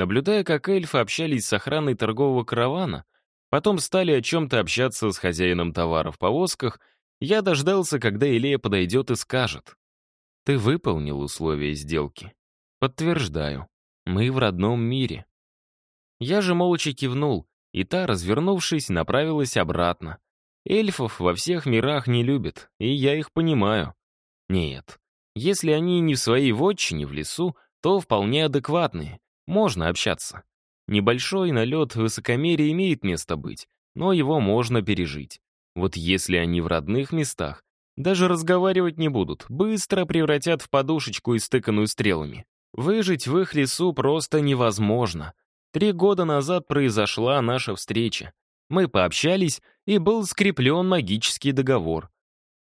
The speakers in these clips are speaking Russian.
Наблюдая, как эльфы общались с охраной торгового каравана, потом стали о чем-то общаться с хозяином товара в повозках, я дождался, когда Илея подойдет и скажет. «Ты выполнил условия сделки?» «Подтверждаю. Мы в родном мире». Я же молча кивнул, и та, развернувшись, направилась обратно. Эльфов во всех мирах не любят, и я их понимаю. Нет, если они не в своей вотчине в лесу, то вполне адекватные, можно общаться. Небольшой налет высокомерия имеет место быть, но его можно пережить. Вот если они в родных местах, даже разговаривать не будут, быстро превратят в подушечку, истыканную стрелами. Выжить в их лесу просто невозможно. Три года назад произошла наша встреча. Мы пообщались, и был скреплен магический договор.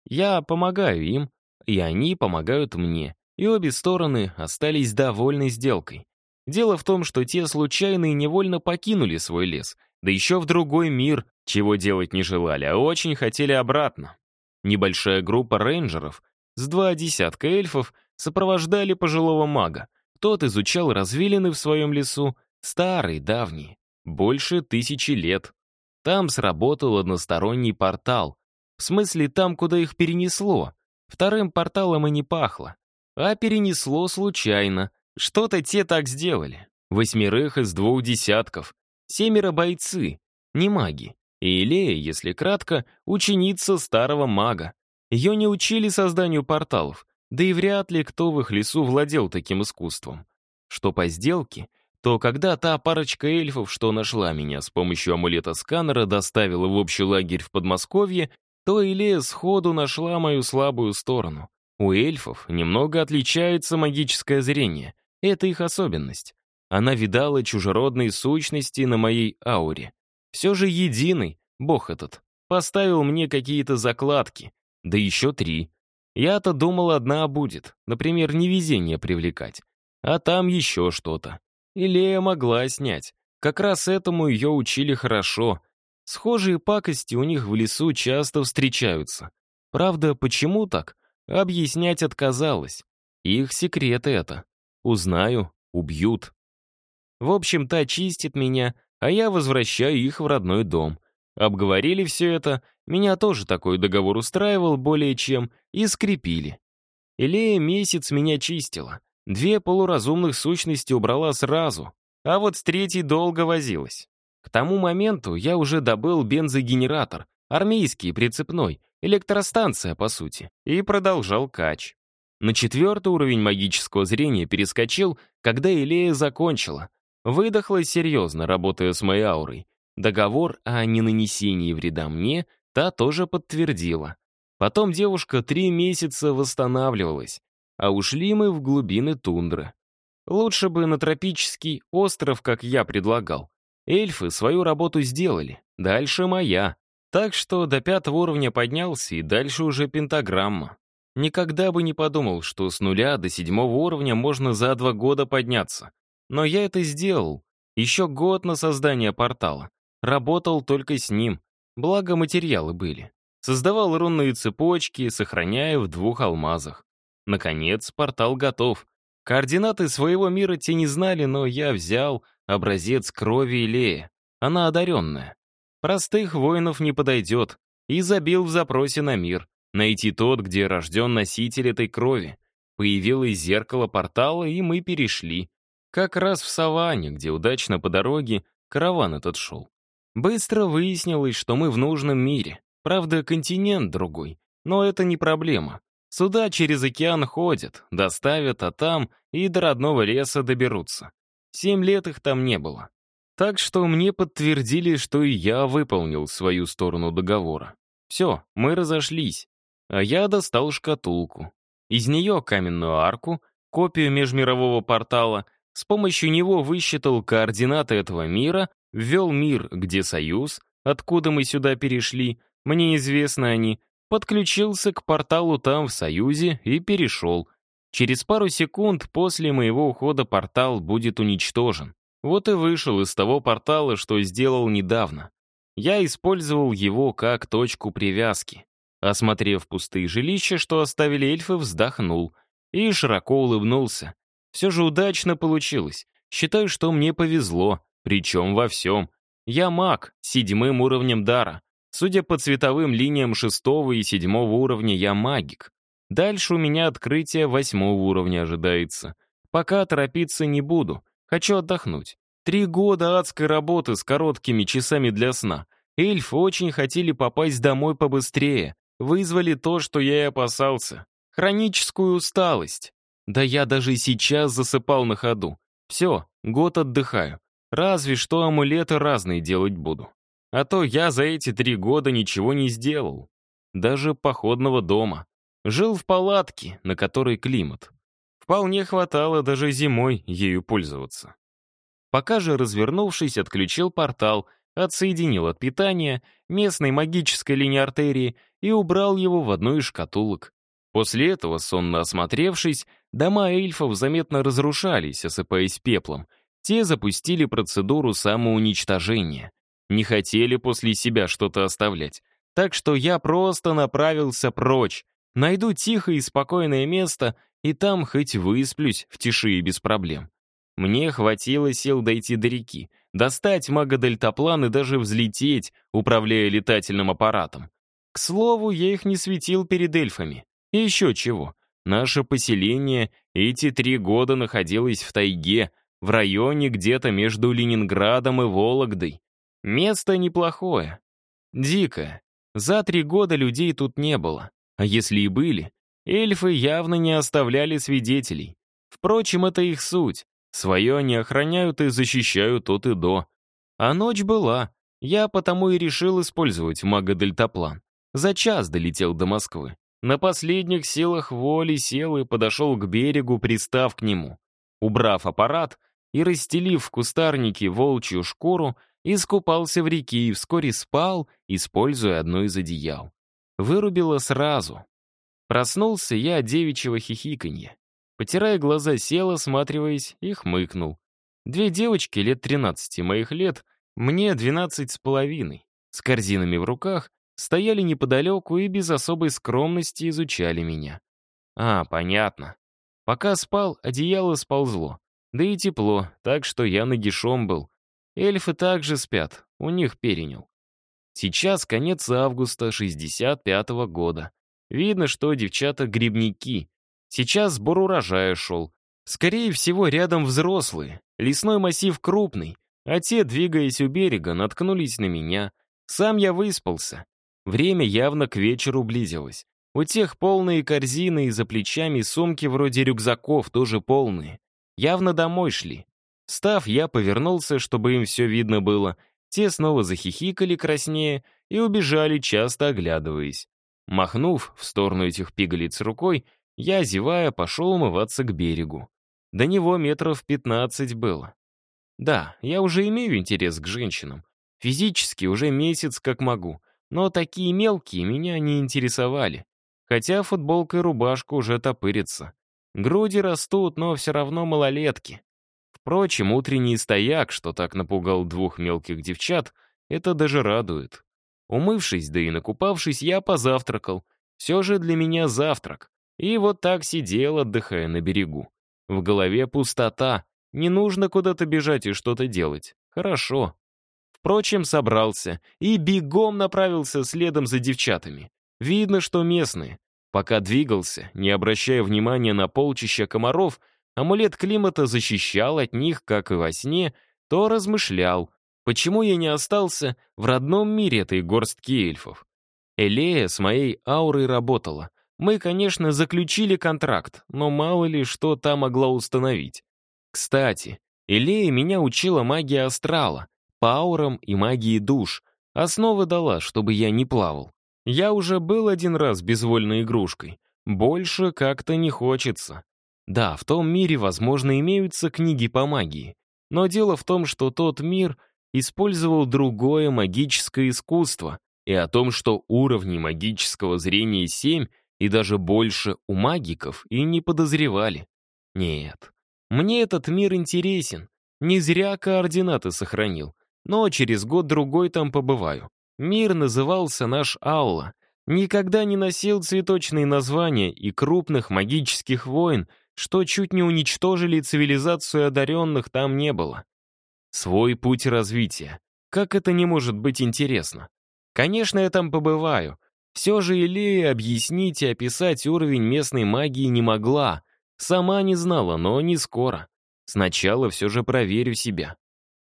Я помогаю им, и они помогают мне, и обе стороны остались довольны сделкой. Дело в том, что те случайно и невольно покинули свой лес, да еще в другой мир, чего делать не желали, а очень хотели обратно. Небольшая группа рейнджеров с два десятка эльфов сопровождали пожилого мага. Тот изучал развилины в своем лесу, старый, давний, больше тысячи лет. Там сработал односторонний портал. В смысле, там, куда их перенесло. Вторым порталом и не пахло. А перенесло случайно. Что-то те так сделали. Восьмерых из двух десятков. Семеро бойцы, не маги. И Илея, если кратко, ученица старого мага. Ее не учили созданию порталов, да и вряд ли кто в их лесу владел таким искусством. Что по сделке, то когда та парочка эльфов, что нашла меня с помощью амулета-сканера, доставила в общий лагерь в Подмосковье, то Илея сходу нашла мою слабую сторону. У эльфов немного отличается магическое зрение. Это их особенность. Она видала чужеродные сущности на моей ауре. Все же единый, бог этот, поставил мне какие-то закладки, да еще три. Я-то думал, одна будет, например, невезение привлекать. А там еще что-то. Илея могла снять. Как раз этому ее учили хорошо. Схожие пакости у них в лесу часто встречаются. Правда, почему так? Объяснять отказалась. Их секрет это. Узнаю, убьют. В общем-то, очистит меня, а я возвращаю их в родной дом. Обговорили все это, меня тоже такой договор устраивал более чем, и скрепили. Илея месяц меня чистила. Две полуразумных сущности убрала сразу, а вот с третьей долго возилась. К тому моменту я уже добыл бензогенератор, армейский, прицепной, электростанция, по сути, и продолжал кач. На четвертый уровень магического зрения перескочил, когда Илея закончила. Выдохлась серьезно, работая с моей аурой. Договор о ненанесении вреда мне та тоже подтвердила. Потом девушка три месяца восстанавливалась, а ушли мы в глубины тундры. Лучше бы на тропический остров, как я предлагал. Эльфы свою работу сделали, дальше моя. Так что до пятого уровня поднялся, и дальше уже пентаграмма. Никогда бы не подумал, что с нуля до седьмого уровня можно за два года подняться. Но я это сделал. Еще год на создание портала. Работал только с ним. Благо материалы были. Создавал рунные цепочки, сохраняя в двух алмазах. Наконец, портал готов. Координаты своего мира те не знали, но я взял образец крови Илея. Она одаренная. Простых воинов не подойдет. И забил в запросе на мир. Найти тот, где рожден носитель этой крови. Появилось зеркало портала, и мы перешли. Как раз в саванне, где удачно по дороге караван этот шел. Быстро выяснилось, что мы в нужном мире. Правда, континент другой. Но это не проблема. Сюда через океан ходят, доставят, а там и до родного леса доберутся. Семь лет их там не было. Так что мне подтвердили, что и я выполнил свою сторону договора. Все, мы разошлись. А я достал шкатулку. Из нее каменную арку, копию межмирового портала — с помощью него высчитал координаты этого мира, ввел мир, где союз, откуда мы сюда перешли, мне известны они, подключился к порталу там, в союзе, и перешел. Через пару секунд после моего ухода портал будет уничтожен. Вот и вышел из того портала, что сделал недавно. Я использовал его как точку привязки. Осмотрев пустые жилища, что оставили эльфы, вздохнул и широко улыбнулся. Все же удачно получилось. Считаю, что мне повезло, причем во всем. Я маг, седьмым уровнем дара. Судя по цветовым линиям шестого и седьмого уровня, я магик. Дальше у меня открытие восьмого уровня ожидается. Пока торопиться не буду. Хочу отдохнуть. Три года адской работы с короткими часами для сна. Эльфы очень хотели попасть домой побыстрее. Вызвали то, что я и опасался. Хроническую усталость. Да я даже сейчас засыпал на ходу. Все, год отдыхаю. Разве что амулеты разные делать буду. А то я за эти три года ничего не сделал. Даже походного дома. Жил в палатке, на которой климат. Вполне хватало даже зимой ею пользоваться. Пока же, развернувшись, отключил портал, отсоединил от питания местной магической линии артерии и убрал его в одну из шкатулок. После этого, сонно осмотревшись, дома эльфов заметно разрушались, осыпаясь пеплом. Те запустили процедуру самоуничтожения. Не хотели после себя что-то оставлять. Так что я просто направился прочь, Найду тихое и спокойное место, и там хоть высплюсь в тиши и без проблем. Мне хватило сил дойти до реки, достать мага-дельтаплан и даже взлететь, управляя летательным аппаратом. К слову, я их не светил перед эльфами. И еще чего. Наше поселение эти три года находилось в тайге, в районе где-то между Ленинградом и Вологдой. Место неплохое. Дикое. За три года людей тут не было. А если и были, эльфы явно не оставляли свидетелей. Впрочем, это их суть. Свое они охраняют и защищают от и до. А ночь была. Я потому и решил использовать мага-дельтаплан. За час долетел до Москвы. На последних силах воли сел и подошел к берегу, пристав к нему. Убрав аппарат и расстелив в кустарнике волчью шкуру, искупался в реке и вскоре спал, используя одно из одеял. Вырубило сразу. Проснулся я от девичьего хихиканья. Потирая глаза, сел, осматриваясь, и хмыкнул. Две девочки лет 13 моих лет, мне 12 с половиной, с корзинами в руках, стояли неподалеку и без особой скромности изучали меня. А, понятно. Пока спал, одеяло сползло. Да и тепло, так что я нагишом был. Эльфы также спят, у них перенял. Сейчас конец августа 65-го года. Видно, что девчата грибники. Сейчас сбор урожая шел. Скорее всего, рядом взрослые. Лесной массив крупный. А те, двигаясь у берега, наткнулись на меня. Сам я выспался. Время явно к вечеру близилось. У тех полные корзины и за плечами сумки вроде рюкзаков тоже полные. Явно домой шли. Став, я повернулся, чтобы им все видно было, те снова захихикали краснее и убежали, часто оглядываясь. Махнув в сторону этих пигалиц рукой, я, зевая, пошел умываться к берегу. До него метров пятнадцать было. Да, я уже имею интерес к женщинам. Физически уже месяц как могу, но такие мелкие меня не интересовали. Хотя футболка и рубашка уже топырятся. Груди растут, но все равно малолетки. Впрочем, утренний стояк, что так напугал двух мелких девчат, это даже радует. Умывшись, да и накупавшись, я позавтракал. Все же для меня завтрак. И вот так сидел, отдыхая на берегу. В голове пустота. Не нужно куда-то бежать и что-то делать. Хорошо. Впрочем, собрался и бегом направился следом за девчатами. Видно, что местные. Пока двигался, не обращая внимания на полчища комаров, амулет климата защищал от них, как и во сне, то размышлял, почему я не остался в родном мире этой горстки эльфов. Элея с моей аурой работала. Мы, конечно, заключили контракт, но мало ли что та могла установить. Кстати, Элея меня учила магии астрала, по аурам и магии душ. Основы дала, чтобы я не плавал. Я уже был один раз безвольной игрушкой. Больше как-то не хочется. Да, в том мире, возможно, имеются книги по магии. Но дело в том, что тот мир использовал другое магическое искусство, и о том, что уровни магического зрения семь и даже больше у магиков и не подозревали. Нет, мне этот мир интересен. Не зря координаты сохранил, но через год-другой там побываю. Мир назывался наш Аула. Никогда не носил цветочные названия и крупных магических войн что чуть не уничтожили цивилизацию одаренных, там не было. Свой путь развития. Как это не может быть интересно? Конечно, я там побываю. Все же Илея объяснить и описать уровень местной магии не могла. Сама не знала, но не скоро. Сначала все же проверю себя.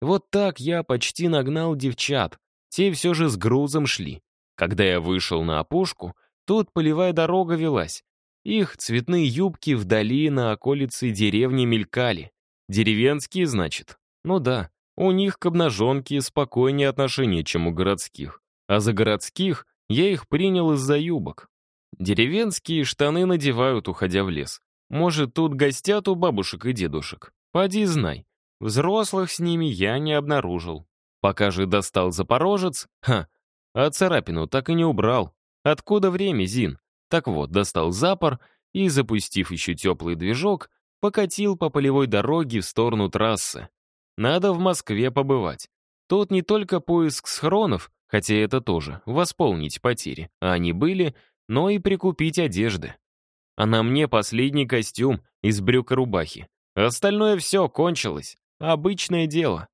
Вот так я почти нагнал девчат. Те все же с грузом шли. Когда я вышел на опушку, тут полевая дорога велась. Их цветные юбки вдали на околице деревни мелькали. Деревенские, значит? Ну да, у них к обнаженке спокойнее отношение, чем у городских. А за городских я их принял из-за юбок. Деревенские штаны надевают, уходя в лес. Может, тут гостят у бабушек и дедушек. Поди знай. Взрослых с ними я не обнаружил. Пока же достал запорожец, ха, а царапину так и не убрал. Откуда время, Зин? Так вот, достал запор и, запустив еще теплый движок, покатил по полевой дороге в сторону трассы. Надо в Москве побывать. Тут не только поиск схронов, хотя это тоже, восполнить потери, а они были, но и прикупить одежды. А на мне последний костюм из брюк и рубахи. Остальное все кончилось. Обычное дело.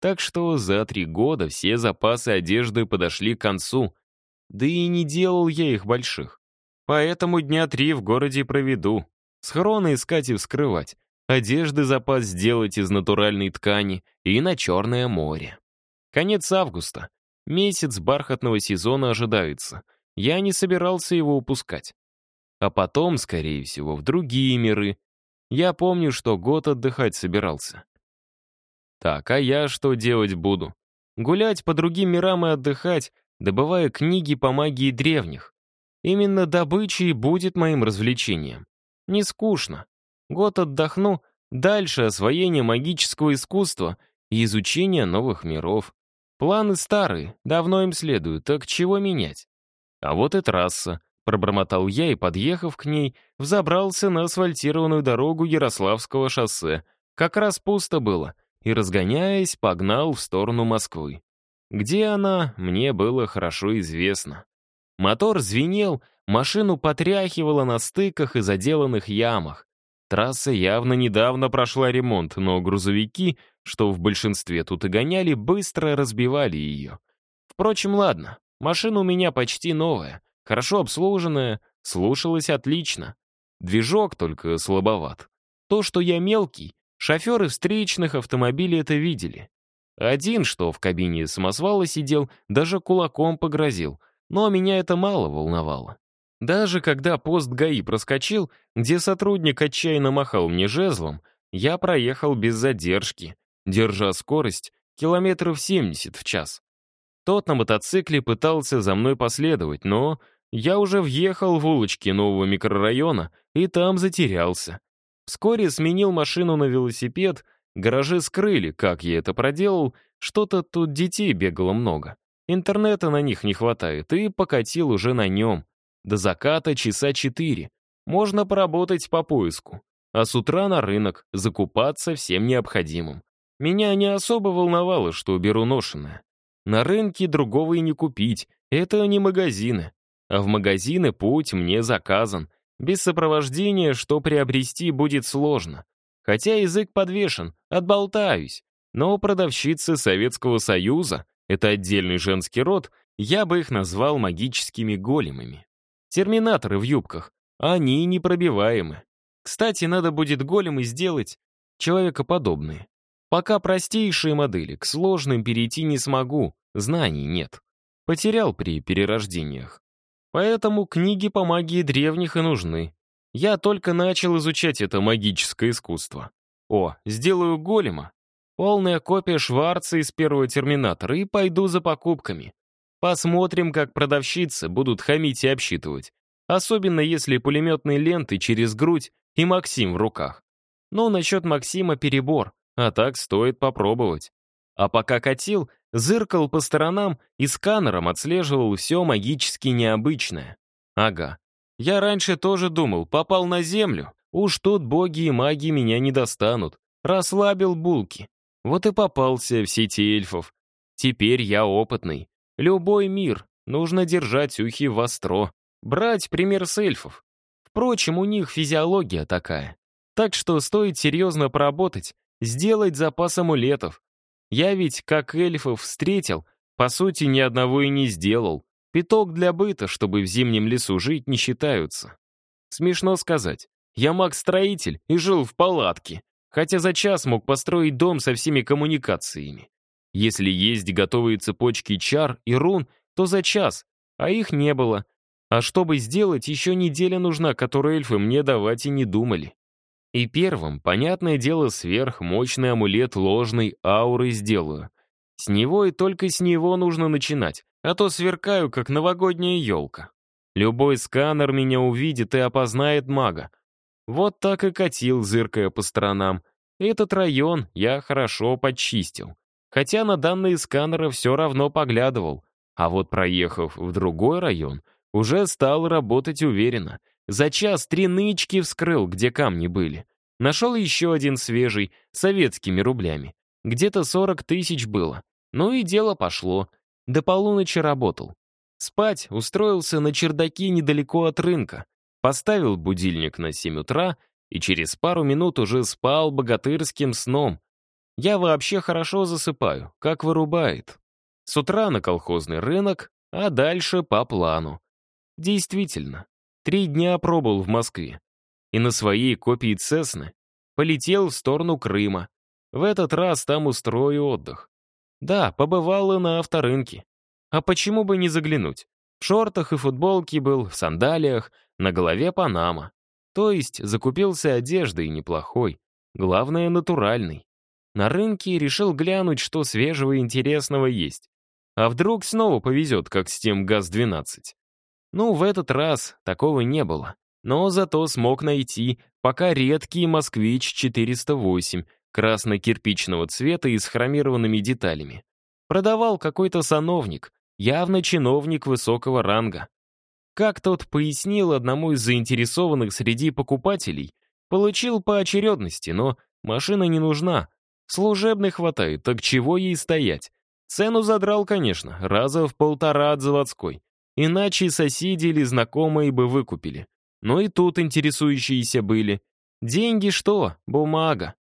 Так что за три года все запасы одежды подошли к концу. Да и не делал я их больших. Поэтому дня три в городе проведу. Схроны искать и вскрывать. Одежды запас сделать из натуральной ткани и на Черное море. Конец августа. Месяц бархатного сезона ожидается. Я не собирался его упускать. А потом, скорее всего, в другие миры. Я помню, что год отдыхать собирался. Так, а я что делать буду? Гулять по другим мирам и отдыхать, добывая книги по магии древних. Именно добыча и будет моим развлечением. Не скучно. Год отдохну, дальше освоение магического искусства и изучение новых миров. Планы старые, давно им следуют, так чего менять? А вот и трасса. Пробормотал я и, подъехав к ней, взобрался на асфальтированную дорогу Ярославского шоссе. Как раз пусто было — и, разгоняясь, погнал в сторону Москвы. Где она, мне было хорошо известно. Мотор звенел, машину потряхивало на стыках и заделанных ямах. Трасса явно недавно прошла ремонт, но грузовики, что в большинстве тут и гоняли, быстро разбивали ее. Впрочем, ладно, машина у меня почти новая, хорошо обслуженная, слушалась отлично. Движок только слабоват. То, что я мелкий, Шоферы встречных автомобилей это видели. Один, что в кабине самосвала сидел, даже кулаком погрозил, но меня это мало волновало. Даже когда пост ГАИ проскочил, где сотрудник отчаянно махал мне жезлом, я проехал без задержки, держа скорость километров 70 в час. Тот на мотоцикле пытался за мной последовать, но я уже въехал в улочки нового микрорайона и там затерялся. Вскоре сменил машину на велосипед, гаражи скрыли, как я это проделал, что-то тут детей бегало много. Интернета на них не хватает, и покатил уже на нем. До заката часа четыре. Можно поработать по поиску. А с утра на рынок, закупаться всем необходимым. Меня не особо волновало, что беру ношеное. На рынке другого и не купить, это не магазины. А в магазины путь мне заказан, без сопровождения, что приобрести будет сложно. Хотя язык подвешен, отболтаюсь. Но продавщицы Советского Союза — это отдельный женский род, я бы их назвал магическими големами. Терминаторы в юбках, они непробиваемы. Кстати, надо будет големы сделать человекоподобные. Пока простейшие модели, к сложным перейти не смогу, знаний нет. Потерял при перерождениях. Поэтому книги по магии древних и нужны. Я только начал изучать это магическое искусство. О, сделаю голема. Полная копия Шварца из первого Терминатора и пойду за покупками. Посмотрим, как продавщицы будут хамить и обсчитывать. Особенно если пулеметные ленты через грудь и Максим в руках. Но насчет Максима перебор, а так стоит попробовать. А пока катил, зыркал по сторонам и сканером отслеживал все магически необычное. Ага. Я раньше тоже думал, попал на Землю. Уж тут боги и маги меня не достанут. Расслабил булки. Вот и попался в сети эльфов. Теперь я опытный. Любой мир нужно держать ухи востро. Брать пример с эльфов. Впрочем, у них физиология такая. Так что стоит серьезно поработать, сделать запас амулетов. Я ведь, как эльфов, встретил, по сути, ни одного и не сделал. Пяток для быта, чтобы в зимнем лесу жить, не считаются. Смешно сказать. Я маг-строитель и жил в палатке, хотя за час мог построить дом со всеми коммуникациями. Если есть готовые цепочки чар и рун, то за час, а их не было. А чтобы сделать, еще неделя нужна, которую эльфы мне давать и не думали. И первым, понятное дело, сверхмощный амулет ложной ауры сделаю. С него и только с него нужно начинать, а то сверкаю, как новогодняя елка. Любой сканер меня увидит и опознает мага. Вот так и катил, зыркая по сторонам. Этот район я хорошо подчистил. Хотя на данные сканера все равно поглядывал. А вот проехав в другой район, уже стал работать уверенно. За час три нычки вскрыл, где камни были. Нашел еще один свежий, советскими рублями. Где-то 40 тысяч было. Ну и дело пошло. До полуночи работал. Спать устроился на чердаке недалеко от рынка. Поставил будильник на 7 утра и через пару минут уже спал богатырским сном. Я вообще хорошо засыпаю, как вырубает. С утра на колхозный рынок, а дальше по плану. Действительно, Три дня пробыл в Москве. И на своей копии Цесны полетел в сторону Крыма. В этот раз там устрою отдых. Да, побывал и на авторынке. А почему бы не заглянуть? В шортах и футболке был, в сандалиях, на голове Панама. То есть закупился одеждой неплохой. Главное, натуральный. На рынке решил глянуть, что свежего и интересного есть. А вдруг снова повезет, как с тем ГАЗ-12. Ну, в этот раз такого не было. Но зато смог найти пока редкий «Москвич-408» красно-кирпичного цвета и с хромированными деталями. Продавал какой-то сановник, явно чиновник высокого ранга. Как тот пояснил одному из заинтересованных среди покупателей, получил по очередности, но машина не нужна. Служебной хватает, так чего ей стоять? Цену задрал, конечно, раза в полтора от заводской. Иначе соседи или знакомые бы выкупили. Но и тут интересующиеся были. Деньги что? Бумага.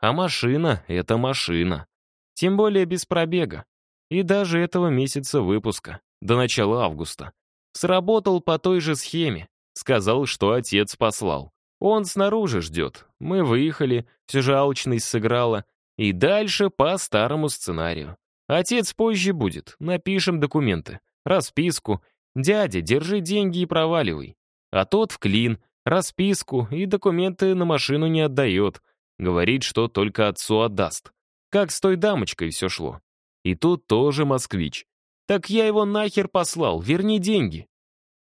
А машина — это машина. Тем более без пробега. И даже этого месяца выпуска, до начала августа. Сработал по той же схеме. Сказал, что отец послал. Он снаружи ждет. Мы выехали, все же алчность сыграла. И дальше по старому сценарию. Отец позже будет, напишем документы, расписку «Дядя, держи деньги и проваливай». А тот в клин, расписку и документы на машину не отдает. Говорит, что только отцу отдаст. Как с той дамочкой все шло. И тут тоже москвич. Так я его нахер послал, верни деньги.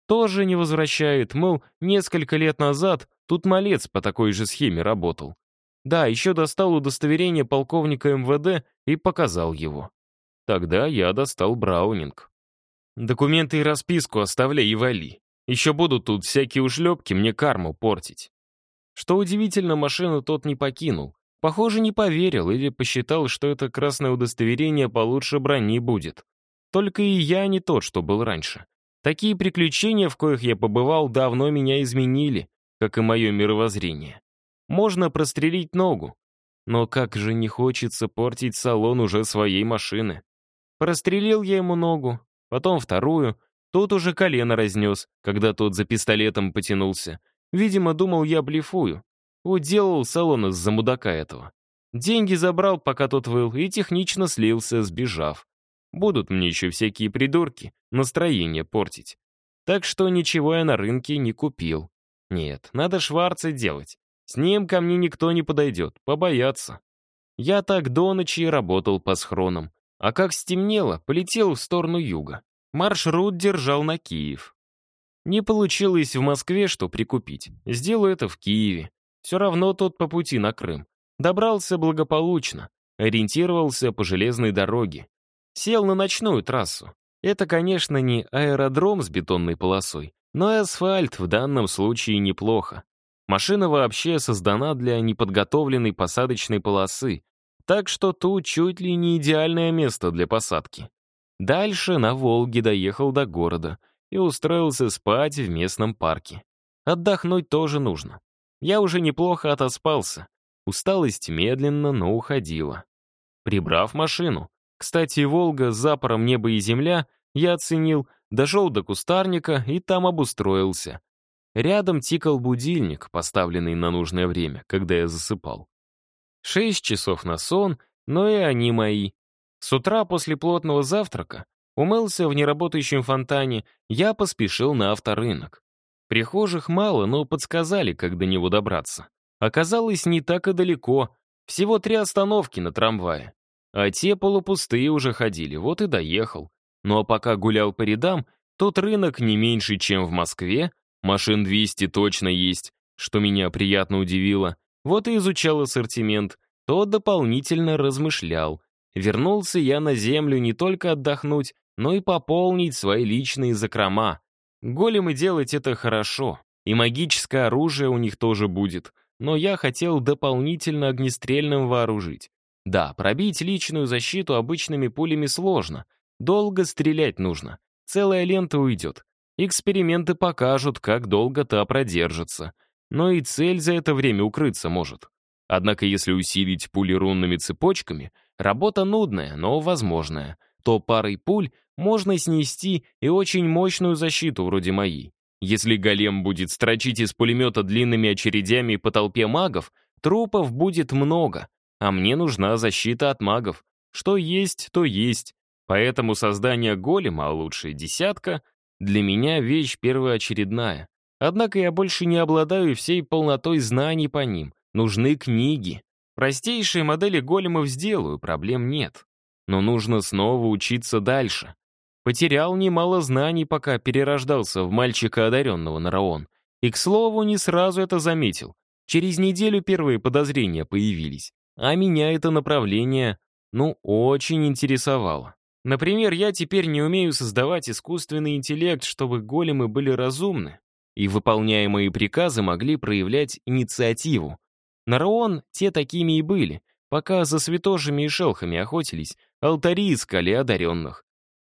Тоже не возвращает, мол, несколько лет назад тут малец по такой же схеме работал. Да, еще достал удостоверение полковника МВД и показал его. Тогда я достал Браунинг. Документы и расписку оставляй и вали. Еще будут тут всякие ушлепки мне карму портить. Что удивительно, машину тот не покинул. Похоже, не поверил или посчитал, что это красное удостоверение получше брони будет. Только и я не тот, что был раньше. Такие приключения, в коих я побывал, давно меня изменили, как и мое мировоззрение. Можно прострелить ногу, но как же не хочется портить салон уже своей машины. Прострелил я ему ногу, потом вторую. Тот уже колено разнес, когда тот за пистолетом потянулся. Видимо, думал, я блефую. Уделал салон из-за мудака этого. Деньги забрал, пока тот выл, и технично слился, сбежав. Будут мне еще всякие придурки настроение портить. Так что ничего я на рынке не купил. Нет, надо Шварца делать. С ним ко мне никто не подойдет, побоятся. Я так до ночи работал по схронам. А как стемнело, полетел в сторону юга. Маршрут держал на Киев. Не получилось в Москве что прикупить. Сделаю это в Киеве. Все равно тот по пути на Крым. Добрался благополучно. Ориентировался по железной дороге. Сел на ночную трассу. Это, конечно, не аэродром с бетонной полосой, но и асфальт в данном случае неплохо. Машина вообще создана для неподготовленной посадочной полосы, так что тут чуть ли не идеальное место для посадки. Дальше на Волге доехал до города и устроился спать в местном парке. Отдохнуть тоже нужно. Я уже неплохо отоспался. Усталость медленно, но уходила. Прибрав машину. Кстати, «Волга» с запором «Небо и земля» я оценил, дошел до кустарника и там обустроился. Рядом тикал будильник, поставленный на нужное время, когда я засыпал. Шесть часов на сон, но и они мои. С утра после плотного завтрака умылся в неработающем фонтане, я поспешил на авторынок. Прихожих мало, но подсказали, как до него добраться. Оказалось, не так и далеко, всего три остановки на трамвае. А те полупустые уже ходили, вот и доехал. Ну а пока гулял по рядам, тот рынок не меньше, чем в Москве, Машин 200 точно есть, что меня приятно удивило. Вот и изучал ассортимент, то дополнительно размышлял. Вернулся я на землю не только отдохнуть, но и пополнить свои личные закрома. Големы делать это хорошо, и магическое оружие у них тоже будет, но я хотел дополнительно огнестрельным вооружить. Да, пробить личную защиту обычными пулями сложно, долго стрелять нужно, целая лента уйдет, Эксперименты покажут, как долго та продержится. Но и цель за это время укрыться может. Однако если усилить пули рунными цепочками, работа нудная, но возможная, то парой пуль можно снести и очень мощную защиту вроде моей. Если голем будет строчить из пулемета длинными очередями по толпе магов, трупов будет много, а мне нужна защита от магов. Что есть, то есть. Поэтому создание голема, а лучше десятка, для меня вещь первоочередная. Однако я больше не обладаю всей полнотой знаний по ним. Нужны книги. Простейшие модели големов сделаю, проблем нет. Но нужно снова учиться дальше. Потерял немало знаний, пока перерождался в мальчика, одаренного на Раон. И, к слову, не сразу это заметил. Через неделю первые подозрения появились. А меня это направление, ну, очень интересовало. Например, я теперь не умею создавать искусственный интеллект, чтобы големы были разумны, и выполняемые приказы могли проявлять инициативу. На Раон те такими и были, пока за святошами и шелхами охотились, алтари искали одаренных.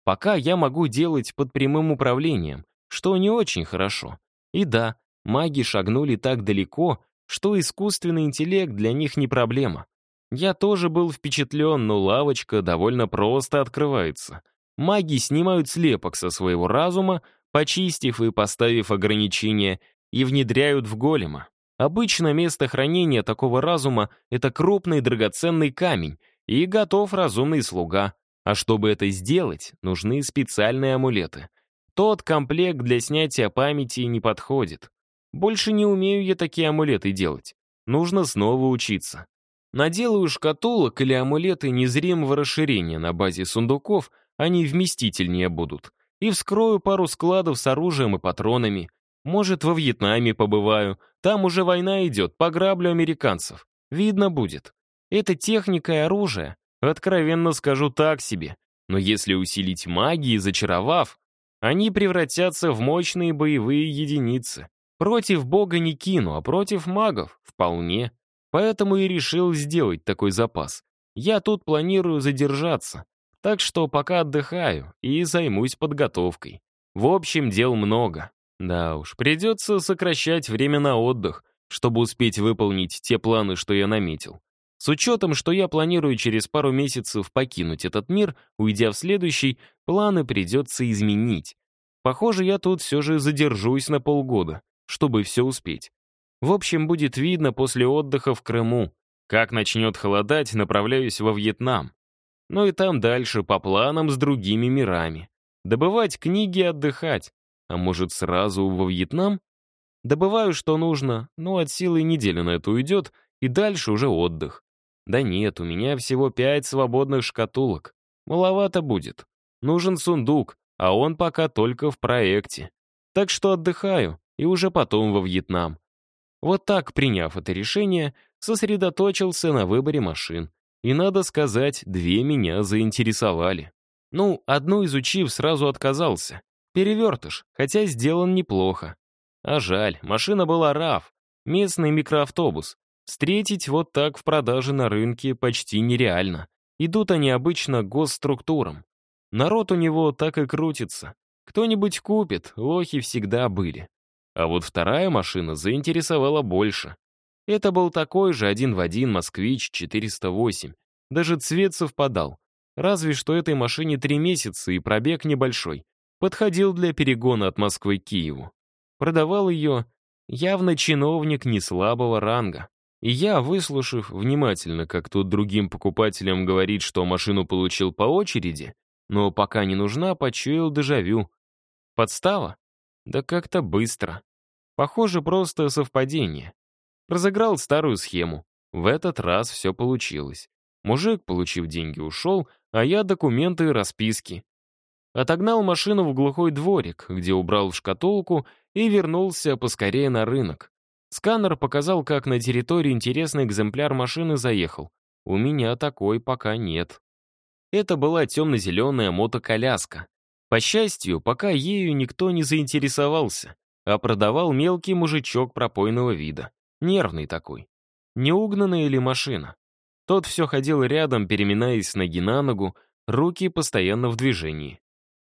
Пока я могу делать под прямым управлением, что не очень хорошо. И да, маги шагнули так далеко, что искусственный интеллект для них не проблема. Я тоже был впечатлен, но лавочка довольно просто открывается. Маги снимают слепок со своего разума, почистив и поставив ограничения, и внедряют в голема. Обычно место хранения такого разума — это крупный драгоценный камень, и готов разумный слуга. А чтобы это сделать, нужны специальные амулеты. Тот комплект для снятия памяти не подходит. Больше не умею я такие амулеты делать. Нужно снова учиться. Наделаю шкатулок или амулеты незримого расширения на базе сундуков, они вместительнее будут. И вскрою пару складов с оружием и патронами. Может, во Вьетнаме побываю. Там уже война идет, пограблю американцев. Видно будет. Это техника и оружие. Откровенно скажу так себе. Но если усилить магии, зачаровав, они превратятся в мощные боевые единицы. Против бога не кину, а против магов — вполне. Поэтому и решил сделать такой запас. Я тут планирую задержаться, так что пока отдыхаю и займусь подготовкой. В общем, дел много. Да уж, придется сокращать время на отдых, чтобы успеть выполнить те планы, что я наметил. С учетом, что я планирую через пару месяцев покинуть этот мир, уйдя в следующий, планы придется изменить. Похоже, я тут все же задержусь на полгода, чтобы все успеть. В общем, будет видно после отдыха в Крыму. Как начнет холодать, направляюсь во Вьетнам. Ну и там дальше по планам с другими мирами. Добывать книги и отдыхать. А может, сразу во Вьетнам? Добываю, что нужно, но от силы недели на это уйдет, и дальше уже отдых. Да нет, у меня всего пять свободных шкатулок. Маловато будет. Нужен сундук, а он пока только в проекте. Так что отдыхаю, и уже потом во Вьетнам. Вот так, приняв это решение, сосредоточился на выборе машин. И, надо сказать, две меня заинтересовали. Ну, одну изучив, сразу отказался. Перевертыш, хотя сделан неплохо. А жаль, машина была RAV, местный микроавтобус. Встретить вот так в продаже на рынке почти нереально. Идут они обычно госструктурам. Народ у него так и крутится. Кто-нибудь купит, лохи всегда были. А вот вторая машина заинтересовала больше. Это был такой же один в один «Москвич-408». Даже цвет совпадал. Разве что этой машине три месяца и пробег небольшой. Подходил для перегона от Москвы к Киеву. Продавал ее явно чиновник не слабого ранга. И я, выслушав внимательно, как тут другим покупателям говорит, что машину получил по очереди, но пока не нужна, почуял дежавю. Подстава? Да как-то быстро. Похоже, просто совпадение. Разыграл старую схему. В этот раз все получилось. Мужик, получив деньги, ушел, а я документы и расписки. Отогнал машину в глухой дворик, где убрал шкатулку и вернулся поскорее на рынок. Сканер показал, как на территории интересный экземпляр машины заехал. У меня такой пока нет. Это была темно-зеленая мотоколяска. По счастью, пока ею никто не заинтересовался, а продавал мелкий мужичок пропойного вида. Нервный такой. Неугнанная или машина? Тот все ходил рядом, переминаясь с ноги на ногу, руки постоянно в движении.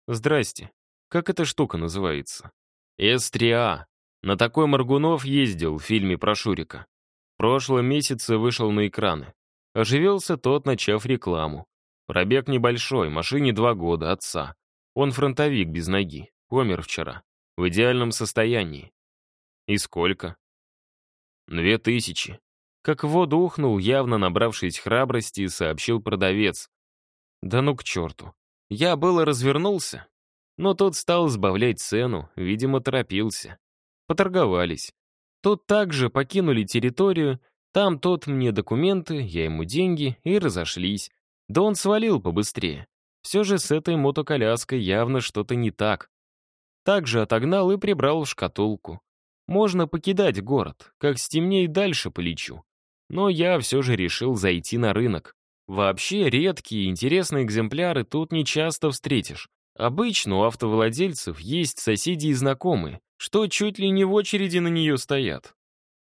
«Здрасте. Как эта штука называется?» «С-3А. На такой Маргунов ездил в фильме про Шурика. В прошлом месяце вышел на экраны. Оживился тот, начав рекламу. Пробег небольшой, машине два года, отца. Он фронтовик без ноги, помер вчера. В идеальном состоянии. И сколько? Две тысячи. Как в воду ухнул, явно набравшись храбрости, сообщил продавец. Да ну к черту. Я было развернулся, но тот стал сбавлять цену, видимо, торопился. Поторговались. Тот также покинули территорию, там тот мне документы, я ему деньги, и разошлись. Да он свалил побыстрее. Все же с этой мотоколяской явно что-то не так. Также отогнал и прибрал шкатулку. Можно покидать город, как стемнеет дальше полечу. Но я все же решил зайти на рынок. Вообще редкие интересные экземпляры тут не часто встретишь. Обычно у автовладельцев есть соседи и знакомые, что чуть ли не в очереди на нее стоят.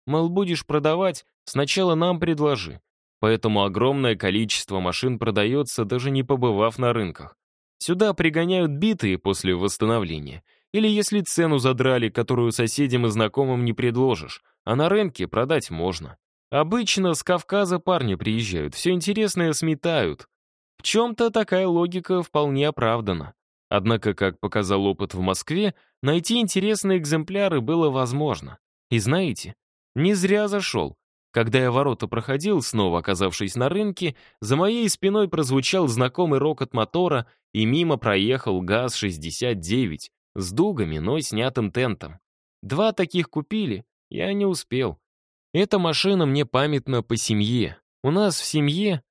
Мол, будешь продавать, сначала нам предложи. Поэтому огромное количество машин продается, даже не побывав на рынках. Сюда пригоняют битые после восстановления. Или если цену задрали, которую соседям и знакомым не предложишь, а на рынке продать можно. Обычно с Кавказа парни приезжают, все интересное сметают. В чем-то такая логика вполне оправдана. Однако, как показал опыт в Москве, найти интересные экземпляры было возможно. И знаете, не зря зашел. Когда я ворота проходил, снова оказавшись на рынке, за моей спиной прозвучал знакомый рокот мотора, и мимо проехал ГАЗ-69 с дугами, но снятым тентом. Два таких купили, я не успел. Эта машина мне памятна по семье. У нас в семье,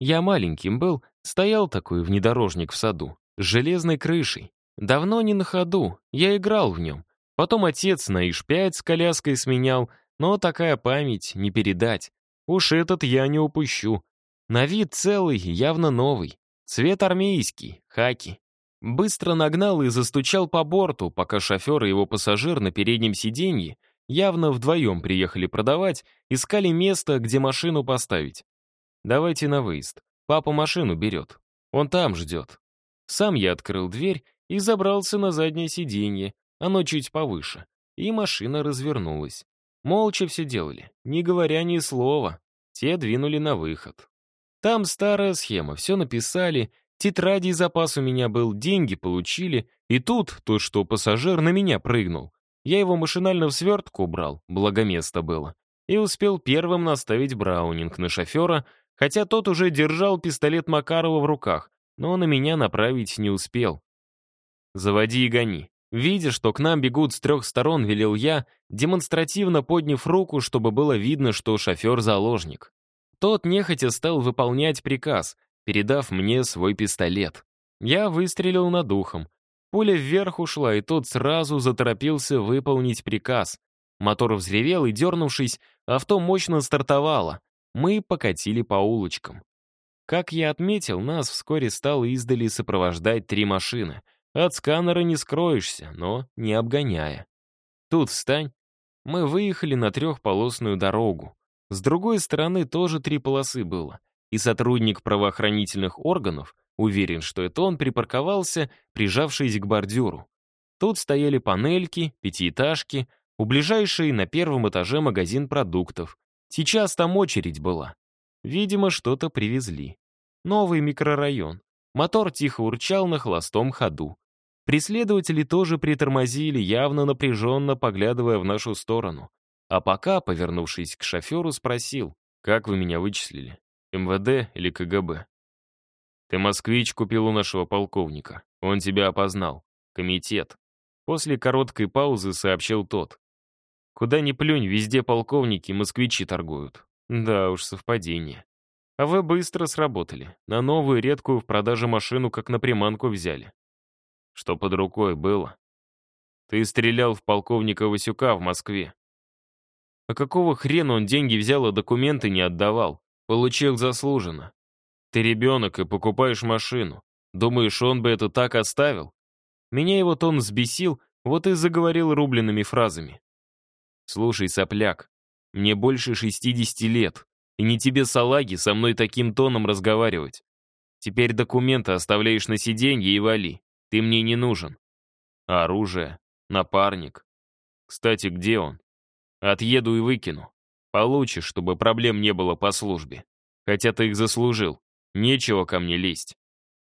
я маленьким был, стоял такой внедорожник в саду, с железной крышей. Давно не на ходу, я играл в нем. Потом отец на ИШ-5 с коляской сменял, но такая память не передать. Уж этот я не упущу. На вид целый, явно новый. Цвет армейский, хаки. Быстро нагнал и застучал по борту, пока шофер и его пассажир на переднем сиденье явно вдвоем приехали продавать, искали место, где машину поставить. «Давайте на выезд. Папа машину берет. Он там ждет». Сам я открыл дверь и забрался на заднее сиденье, оно чуть повыше, и машина развернулась. Молча все делали, не говоря ни слова. Те двинули на выход. Там старая схема, все написали, тетради запас у меня был, деньги получили, и тут то, что пассажир на меня прыгнул. Я его машинально в свертку убрал, благо место было, и успел первым наставить Браунинг на шофера, хотя тот уже держал пистолет Макарова в руках, но на меня направить не успел. «Заводи и гони». Видя, что к нам бегут с трех сторон, велел я, демонстративно подняв руку, чтобы было видно, что шофер — заложник. Тот нехотя стал выполнять приказ, передав мне свой пистолет. Я выстрелил над ухом. Пуля вверх ушла, и тот сразу заторопился выполнить приказ. Мотор взревел, и, дернувшись, авто мощно стартовало. Мы покатили по улочкам. Как я отметил, нас вскоре стало издали сопровождать три машины. От сканера не скроешься, но не обгоняя. Тут встань. Мы выехали на трехполосную дорогу. С другой стороны тоже три полосы было. И сотрудник правоохранительных органов Уверен, что это он припарковался, прижавшись к бордюру. Тут стояли панельки, пятиэтажки, У ближайшей на первом этаже магазин продуктов. Сейчас там очередь была. Видимо, что-то привезли. Новый микрорайон. Мотор тихо урчал на холостом ходу. Преследователи тоже притормозили, явно напряженно поглядывая в нашу сторону. А пока, повернувшись к шоферу, спросил, «Как вы меня вычислили? МВД или КГБ?» «Ты москвич купил у нашего полковника. Он тебя опознал. Комитет». После короткой паузы сообщил тот. «Куда ни плюнь, везде полковники москвичи торгуют. Да уж, совпадение. А вы быстро сработали. На новую редкую в продаже машину как на приманку взяли. Что под рукой было? Ты стрелял в полковника Васюка в Москве. А какого хрена он деньги взял, а документы не отдавал? Получил заслуженно. Ты ребенок и покупаешь машину. Думаешь, он бы это так оставил? Меня его тон взбесил, вот и заговорил рубленными фразами. Слушай, сопляк, мне больше 60 лет, и не тебе, салаги, со мной таким тоном разговаривать. Теперь документы оставляешь на сиденье и вали. Ты мне не нужен. Оружие? Напарник? Кстати, где он? Отъеду и выкину. Получишь, чтобы проблем не было по службе. Хотя ты их заслужил. Нечего ко мне лезть.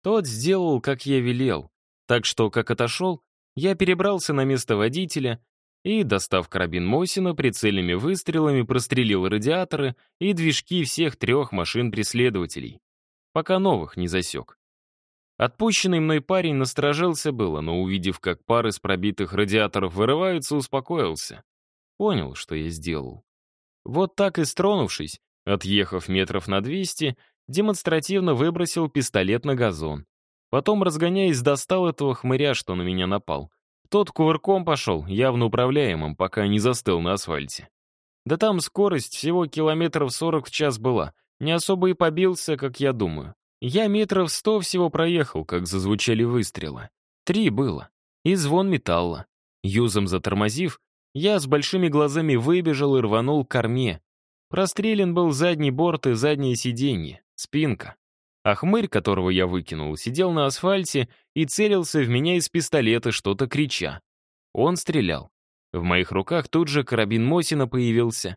Тот сделал, как я велел. Так что, как отошел, я перебрался на место водителя и, достав карабин Мосина, прицельными выстрелами прострелил радиаторы и движки всех трех машин преследователей. Пока новых не засек. Отпущенный мной парень насторожился было, но увидев, как пары с пробитых радиаторов вырываются, успокоился. Понял, что я сделал. Вот так и стронувшись, отъехав метров на 200, демонстративно выбросил пистолет на газон. Потом, разгоняясь, достал этого хмыря, что на меня напал. Тот кувырком пошел, явно управляемым, пока не застыл на асфальте. Да там скорость всего километров 40 в час была. Не особо и побился, как я думаю. Я метров сто всего проехал, как зазвучали выстрелы. Три было. И звон металла. Юзом затормозив, я с большими глазами выбежал и рванул к корме. Прострелен был задний борт и заднее сиденье, спинка. А хмырь, которого я выкинул, сидел на асфальте и целился в меня из пистолета, что-то крича. Он стрелял. В моих руках тут же карабин Мосина появился.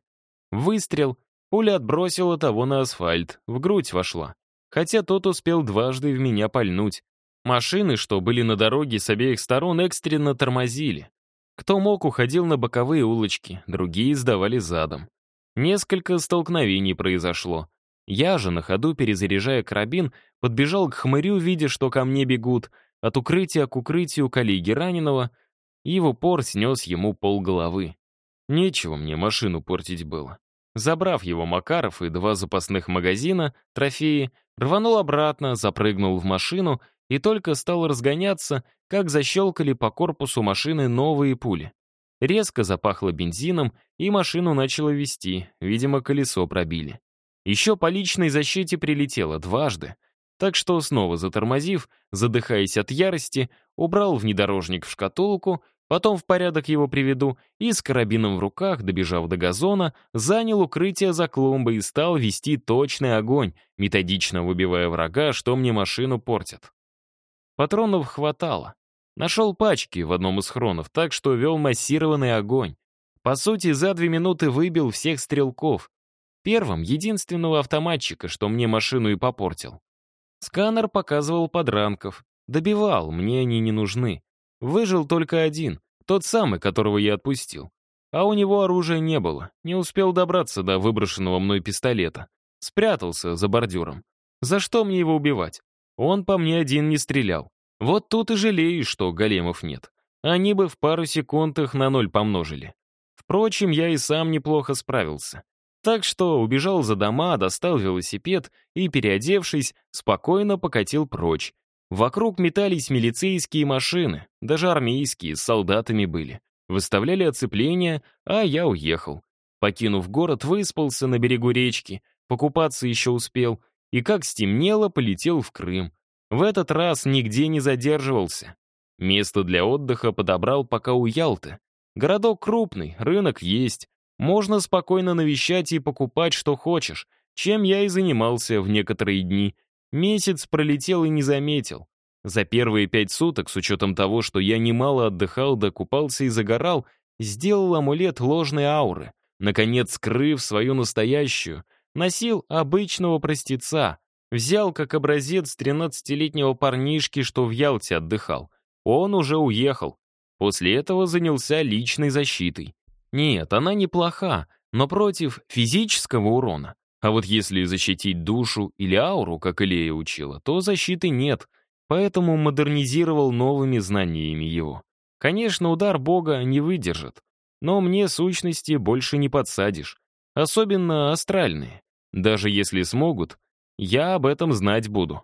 Выстрел, пуля отбросила того на асфальт, в грудь вошла. Хотя тот успел дважды в меня пальнуть. Машины, что были на дороге с обеих сторон, экстренно тормозили. Кто мог, уходил на боковые улочки, другие сдавали задом. Несколько столкновений произошло. Я же, на ходу перезаряжая карабин, подбежал к хмырю, видя, что ко мне бегут, от укрытия к укрытию коллеги раненого, и в упор снес ему полголовы. Нечего мне машину портить было. Забрав его Макаров и два запасных магазина, трофеи, рванул обратно, запрыгнул в машину и только стал разгоняться, как защелкали по корпусу машины новые пули. Резко запахло бензином, и машину начало вести, видимо, колесо пробили. Еще по личной защите прилетело дважды, так что, снова затормозив, задыхаясь от ярости, убрал внедорожник в шкатулку, потом в порядок его приведу и с карабином в руках, добежав до газона, занял укрытие за клумбой и стал вести точный огонь, методично выбивая врага, что мне машину портят. Патронов хватало. Нашел пачки в одном из хронов, так что вел массированный огонь. По сути, за две минуты выбил всех стрелков. Первым — единственного автоматчика, что мне машину и попортил. Сканер показывал подранков. Добивал, мне они не нужны. Выжил только один, тот самый, которого я отпустил. А у него оружия не было, не успел добраться до выброшенного мной пистолета. Спрятался за бордюром. За что мне его убивать? Он по мне один не стрелял. Вот тут и жалею, что големов нет. Они бы в пару секунд их на ноль помножили. Впрочем, я и сам неплохо справился. Так что убежал за дома, достал велосипед и, переодевшись, спокойно покатил прочь. Вокруг метались милицейские машины, даже армейские, с солдатами были. Выставляли оцепление, а я уехал. Покинув город, выспался на берегу речки, покупаться еще успел, и как стемнело, полетел в Крым. В этот раз нигде не задерживался. Место для отдыха подобрал пока у Ялты. Городок крупный, рынок есть. Можно спокойно навещать и покупать, что хочешь, чем я и занимался в некоторые дни. Месяц пролетел и не заметил. За первые пять суток, с учетом того, что я немало отдыхал, докупался и загорал, сделал амулет ложной ауры, наконец скрыв свою настоящую, носил обычного простеца, взял как образец 13-летнего парнишки, что в Ялте отдыхал. Он уже уехал. После этого занялся личной защитой. Нет, она неплоха, но против физического урона. А вот если защитить душу или ауру, как Илея учила, то защиты нет, поэтому модернизировал новыми знаниями его. Конечно, удар бога не выдержит, но мне сущности больше не подсадишь, особенно астральные. Даже если смогут, я об этом знать буду.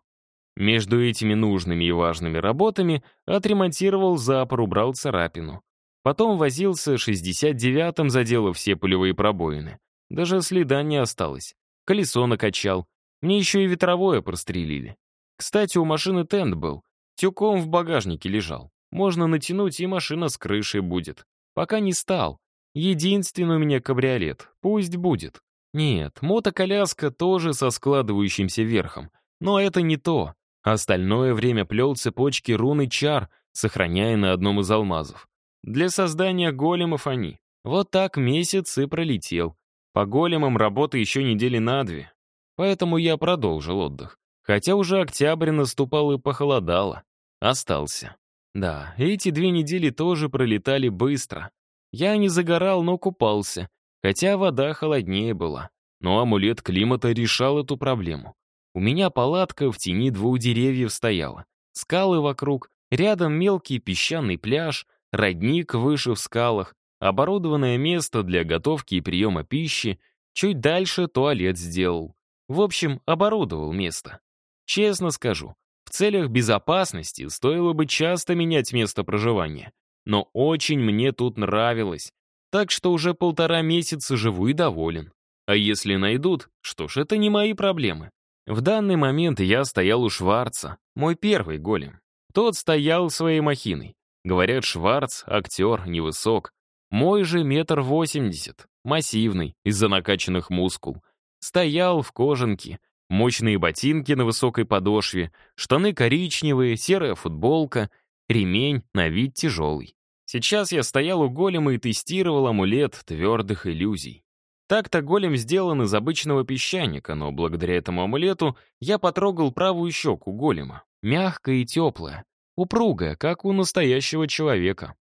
Между этими нужными и важными работами отремонтировал запор, убрал царапину. Потом возился 69-м, заделав все пулевые пробоины. Даже следа не осталось. Колесо накачал. Мне еще и ветровое прострелили. Кстати, у машины тент был. Тюком в багажнике лежал. Можно натянуть, и машина с крышей будет. Пока не стал. Единственный у меня кабриолет. Пусть будет. Нет, мотоколяска тоже со складывающимся верхом. Но это не то. Остальное время плел цепочки руны чар, сохраняя на одном из алмазов. Для создания големов они. Вот так месяц и пролетел. По големам работы еще недели на две. Поэтому я продолжил отдых. Хотя уже октябрь наступал и похолодало. Остался. Да, эти две недели тоже пролетали быстро. Я не загорал, но купался, хотя вода холоднее была. Но амулет климата решал эту проблему. У меня палатка в тени двух деревьев стояла. Скалы вокруг, рядом мелкий песчаный пляж, родник выше в скалах, оборудованное место для готовки и приема пищи, чуть дальше туалет сделал. В общем, оборудовал место. Честно скажу, в целях безопасности стоило бы часто менять место проживания. Но очень мне тут нравилось, так что уже полтора месяца живу и доволен. А если найдут, что ж, это не мои проблемы. В данный момент я стоял у Шварца, мой первый голем. Тот стоял своей махиной. Говорят, Шварц — актер, невысок. Мой же метр восемьдесят, массивный, из-за накачанных мускул. Стоял в кожанке, мощные ботинки на высокой подошве, штаны коричневые, серая футболка, ремень на вид тяжелый. Сейчас я стоял у голема и тестировал амулет твердых иллюзий. Так-то голем сделан из обычного песчаника, но благодаря этому амулету я потрогал правую щеку голема. Мягкая и теплая, упругая, как у настоящего человека.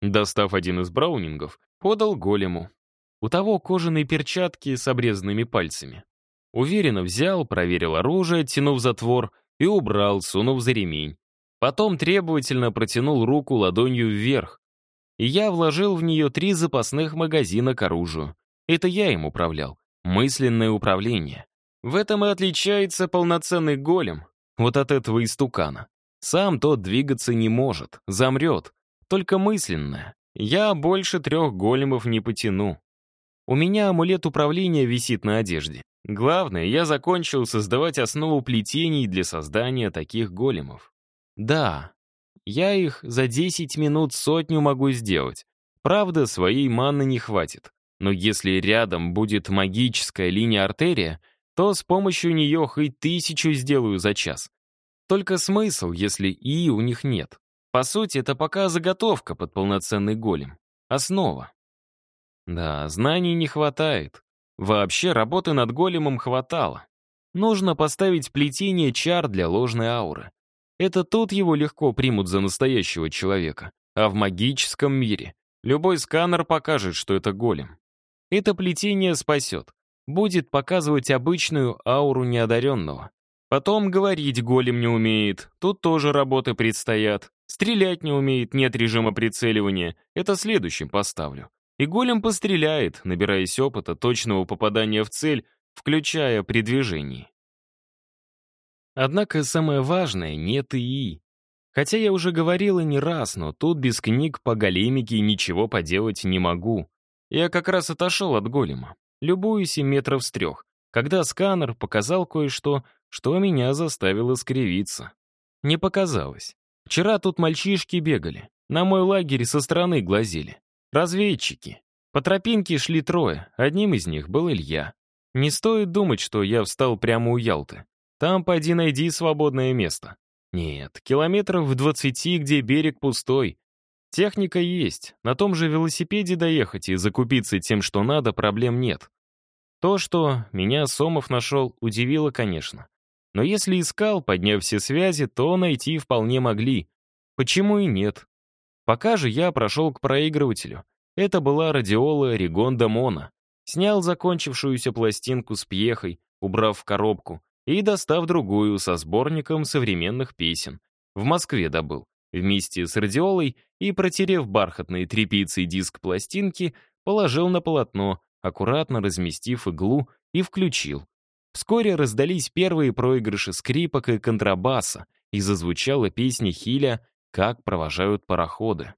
Достав один из браунингов, подал голему. У того кожаные перчатки с обрезанными пальцами. Уверенно взял, проверил оружие, тянув затвор, и убрал, сунув за ремень. Потом требовательно протянул руку ладонью вверх, и я вложил в нее три запасных магазина к оружию. Это я им управлял. Мысленное управление. В этом и отличается полноценный голем вот от этого истукана. Сам тот двигаться не может, замрет, только мысленное. Я больше трех големов не потяну. У меня амулет управления висит на одежде. Главное, я закончил создавать основу плетений для создания таких големов. Да, я их за 10 минут сотню могу сделать. Правда, своей маны не хватит. Но если рядом будет магическая линия артерия, то с помощью нее хоть тысячу сделаю за час. Только смысл, если и у них нет. По сути, это пока заготовка под полноценный голем. Основа. Да, знаний не хватает. Вообще, работы над големом хватало. Нужно поставить плетение чар для ложной ауры. Это тут его легко примут за настоящего человека. А в магическом мире любой сканер покажет, что это голем. Это плетение спасет. Будет показывать обычную ауру неодаренного. Потом говорить голем не умеет, тут тоже работы предстоят. Стрелять не умеет, нет режима прицеливания. Это следующим поставлю. И голем постреляет, набираясь опыта точного попадания в цель, включая при движении. Однако самое важное — нет ИИ. Хотя я уже говорил и не раз, но тут без книг по големике ничего поделать не могу. Я как раз отошел от голема, любуюсь и метров с трех, когда сканер показал кое-что, что меня заставило скривиться. Не показалось. Вчера тут мальчишки бегали. На мой лагерь со стороны глазели. Разведчики. По тропинке шли трое. Одним из них был Илья. Не стоит думать, что я встал прямо у Ялты. Там поди найди свободное место. Нет, километров в двадцати, где берег пустой. Техника есть, на том же велосипеде доехать и закупиться тем, что надо, проблем нет. То, что меня Сомов нашел, удивило, конечно. Но если искал, подняв все связи, то найти вполне могли. Почему и нет? Пока же я прошел к проигрывателю. Это была радиола Ригонда Мона. Снял закончившуюся пластинку с пьехой, убрав в коробку, и достав другую со сборником современных песен. В Москве добыл. Вместе с радиолой и, протерев бархатные тряпицей диск пластинки, положил на полотно, аккуратно разместив иглу и включил. Вскоре раздались первые проигрыши скрипок и контрабаса, и зазвучала песня Хиля «Как провожают пароходы».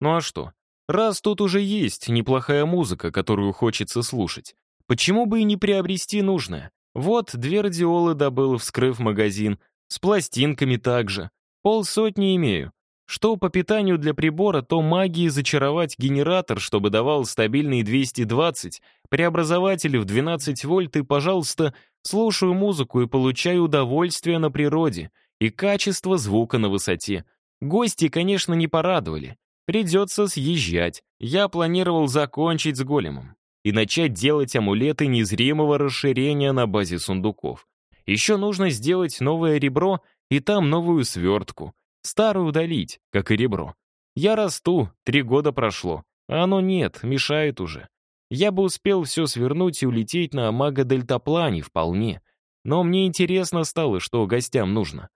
Ну а что? Раз тут уже есть неплохая музыка, которую хочется слушать, почему бы и не приобрести нужное? Вот две радиолы добыл, вскрыв магазин, с пластинками также. Полсотни имею. Что по питанию для прибора, то магии зачаровать генератор, чтобы давал стабильные 220, преобразователь в 12 вольт и, пожалуйста, слушаю музыку и получаю удовольствие на природе и качество звука на высоте. Гости, конечно, не порадовали. Придется съезжать. Я планировал закончить с големом и начать делать амулеты незримого расширения на базе сундуков. Еще нужно сделать новое ребро и там новую свертку. Старую удалить, как и ребро. Я расту, три года прошло, а оно нет, мешает уже. Я бы успел все свернуть и улететь на мага-дельтаплане вполне. Но мне интересно стало, что гостям нужно.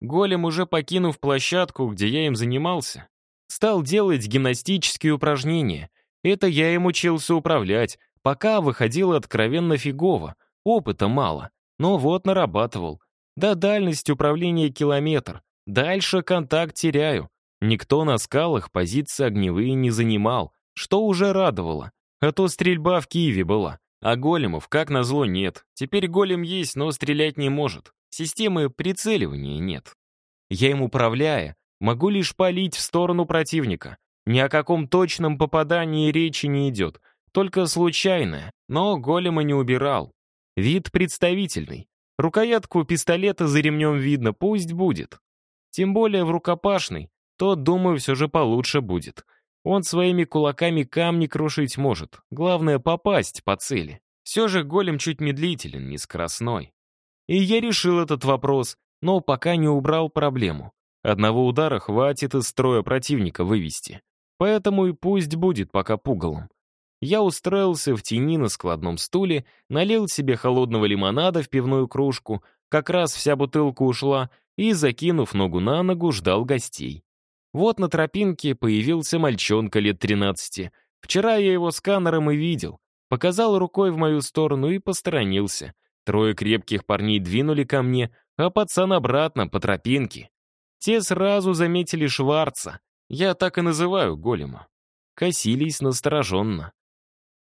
Голем, уже покинув площадку, где я им занимался, стал делать гимнастические упражнения. Это я им учился управлять, пока выходило откровенно фигово, опыта мало. Но вот нарабатывал. Да дальность управления километр. Дальше контакт теряю. Никто на скалах позиции огневые не занимал, что уже радовало. А то стрельба в Киеве была. А големов, как назло, нет. Теперь голем есть, но стрелять не может. Системы прицеливания нет. Я им управляя, могу лишь палить в сторону противника. Ни о каком точном попадании речи не идет. Только случайное. Но голема не убирал. Вид представительный. Рукоятку пистолета за ремнем видно, пусть будет. Тем более в рукопашный, то, думаю, все же получше будет. Он своими кулаками камни крушить может. Главное — попасть по цели. Все же голем чуть медлителен, не скоростной. И я решил этот вопрос, но пока не убрал проблему. Одного удара хватит из строя противника вывести. Поэтому и пусть будет пока пугалом. Я устроился в тени на складном стуле, налил себе холодного лимонада в пивную кружку, как раз вся бутылка ушла, и, закинув ногу на ногу, ждал гостей. Вот на тропинке появился мальчонка лет 13. Вчера я его сканером и видел. Показал рукой в мою сторону и посторонился. Трое крепких парней двинули ко мне, а пацан обратно, по тропинке. Те сразу заметили Шварца. Я так и называю голема. Косились настороженно.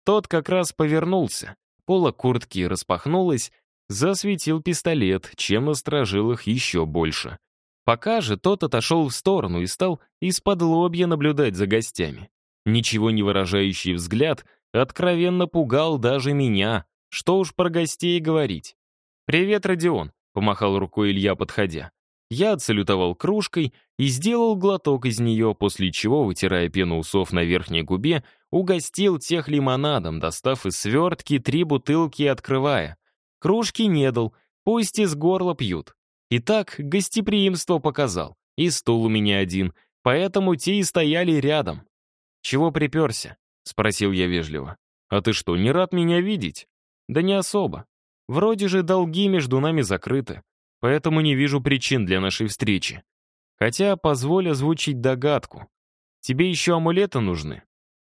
Тот как раз повернулся. Пола куртки распахнулась, засветил пистолет, чем насторожил их еще больше. Пока же тот отошел в сторону и стал из-под лобья наблюдать за гостями. Ничего не выражающий взгляд откровенно пугал даже меня. Что уж про гостей говорить. «Привет, Родион», — помахал рукой Илья, подходя. Я отсалютовал кружкой и сделал глоток из нее, после чего, вытирая пену усов на верхней губе, угостил тех лимонадом, достав из свертки три бутылки и открывая. Кружки не дал, пусть из горла пьют. Итак, гостеприимство показал. И стул у меня один, поэтому те и стояли рядом. «Чего приперся?» — спросил я вежливо. «А ты что, не рад меня видеть?» «Да не особо. Вроде же долги между нами закрыты поэтому не вижу причин для нашей встречи. Хотя позволь озвучить догадку. Тебе еще амулеты нужны?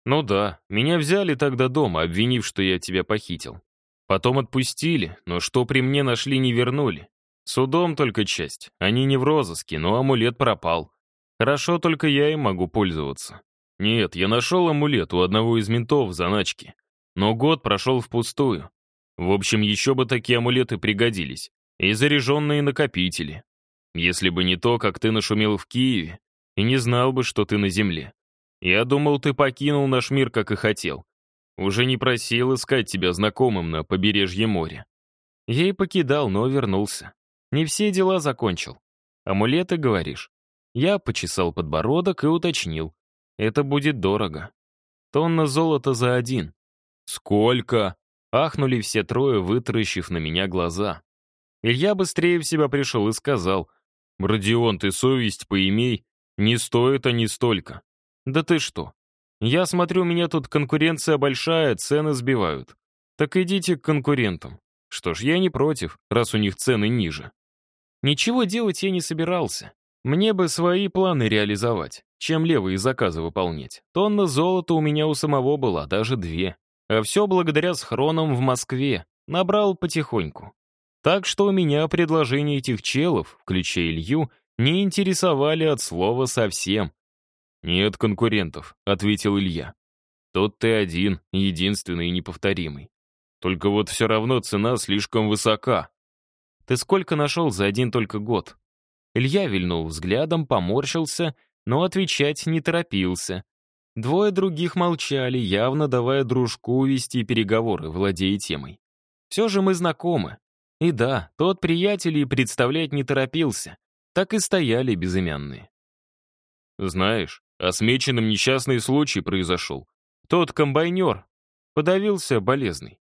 Ну да, меня взяли тогда дома, обвинив, что я тебя похитил. Потом отпустили, но что при мне нашли, не вернули. Судом только часть, они не в розыске, но амулет пропал. Хорошо, только я им могу пользоваться. Нет, я нашел амулет у одного из ментов в заначке. Но год прошел впустую. В общем, еще бы такие амулеты пригодились и заряженные накопители. Если бы не то, как ты нашумел в Киеве, и не знал бы, что ты на земле. Я думал, ты покинул наш мир, как и хотел. Уже не просил искать тебя знакомым на побережье моря. Я и покидал, но вернулся. Не все дела закончил. Амулеты, говоришь? Я почесал подбородок и уточнил. это будет дорого. Тонна золота за один. Сколько? Ахнули все трое, вытаращив на меня глаза. Илья быстрее в себя пришел и сказал, «Родион, ты совесть поимей, не стоит они столько». «Да ты что? Я смотрю, у меня тут конкуренция большая, цены сбивают. Так идите к конкурентам. Что ж, я не против, раз у них цены ниже». Ничего делать я не собирался. Мне бы свои планы реализовать, чем левые заказы выполнять. Тонна золота у меня у самого была, даже две. А все благодаря схронам в Москве. Набрал потихоньку. Так что у меня предложения этих челов, включая Илью, не интересовали от слова совсем. «Нет конкурентов», — ответил Илья. «Тот ты один, единственный и неповторимый. Только вот все равно цена слишком высока». «Ты сколько нашел за один только год?» Илья вильнул взглядом, поморщился, но отвечать не торопился. Двое других молчали, явно давая дружку вести переговоры, владея темой. Все же мы знакомы. И да, тот приятель и представлять не торопился. Так и стояли безымянные. Знаешь, а с несчастный случай произошел. Тот комбайнер подавился болезный.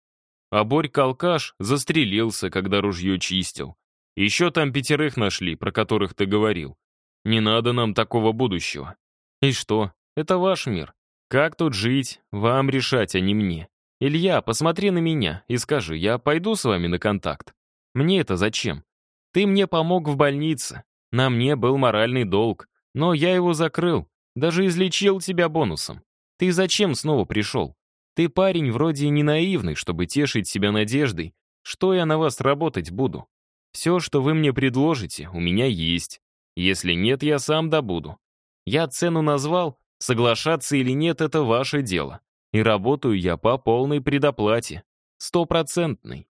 А Борька-алкаш застрелился, когда ружье чистил. Еще там пятерых нашли, про которых ты говорил. Не надо нам такого будущего. И что? Это ваш мир. Как тут жить? Вам решать, а не мне. Илья, посмотри на меня и скажи, я пойду с вами на контакт? Мне это зачем? Ты мне помог в больнице. На мне был моральный долг. Но я его закрыл. Даже излечил тебя бонусом. Ты зачем снова пришел? Ты парень вроде не наивный, чтобы тешить себя надеждой, что я на вас работать буду. Все, что вы мне предложите, у меня есть. Если нет, я сам добуду. Я цену назвал, соглашаться или нет, это ваше дело. И работаю я по полной предоплате. Стопроцентной.